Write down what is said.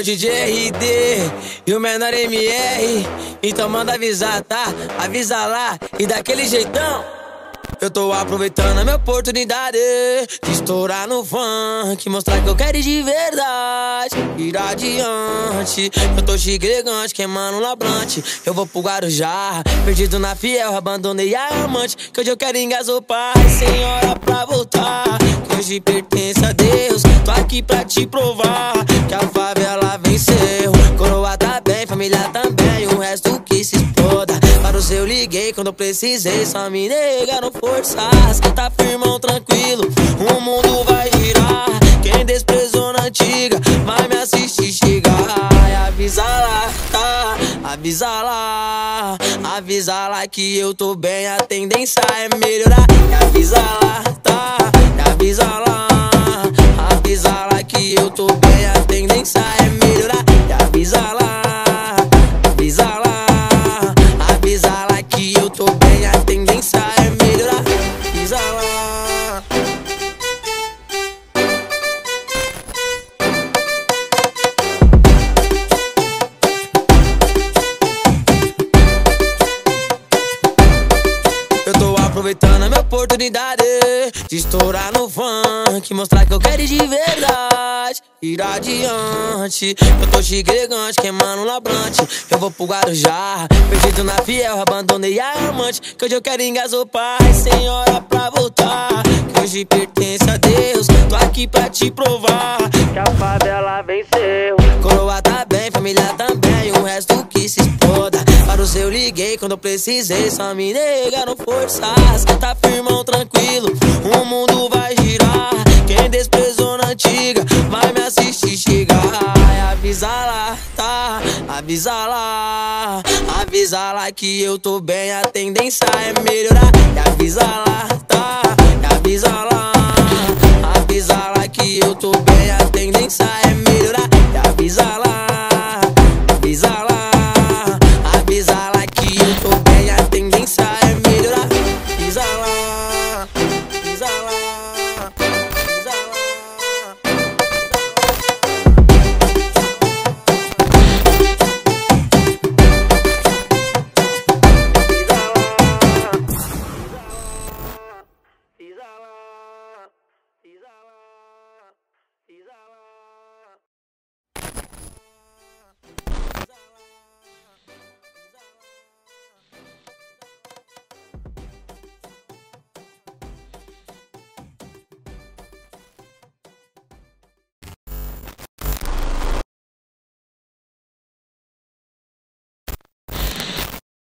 o DJ RD e o menor MR. Então manda avisar, tá? Avisa lá e daquele jeitão. Eu tô aproveitando a minha oportunidade de estourar no funk, mostrar que eu quero ir de verdade, ir adiante. Eu tô elegante, queimando um labrante. Eu vou pro Guarujá, perdido na fiel, abandonei a amante. Que hoje eu quero engasopar, sem hora pra voltar. Que hoje pertence a Deus, tô aqui pra te provar que a favela Seu liguei quando eu precisei, só me negaram forças. Tá firmão, tranquilo, o mundo vai girar. Quem desprezou na antiga, vai me assistir chegar. Avisa lá, tá? Avisa lá, avisa lá que eu tô bem. A tendência é melhorar. E avisa lá, A tendência é melhorar. Lá. Eu tô aproveitando a minha oportunidade de estourar no funk, mostrar que eu quero ir de verdade, ir adiante. Eu tô elegante, queimando labrante. Eu vou pro Guarujá, perdido na fiel, abandonei a amante. Que hoje eu quero engasopar, sem hora pra voltar. Que hoje pertence a Deus, tô aqui pra te provar que a favela venceu. Quando eu precisei, só me negaram forças. Tá firmão, tranquilo, o mundo vai girar. Quem desprezou na antiga, vai me assistir chegar. Avisa lá, tá? Avisa lá, avisa lá que eu tô bem. A tendência é melhorar. E avisa lá, tá?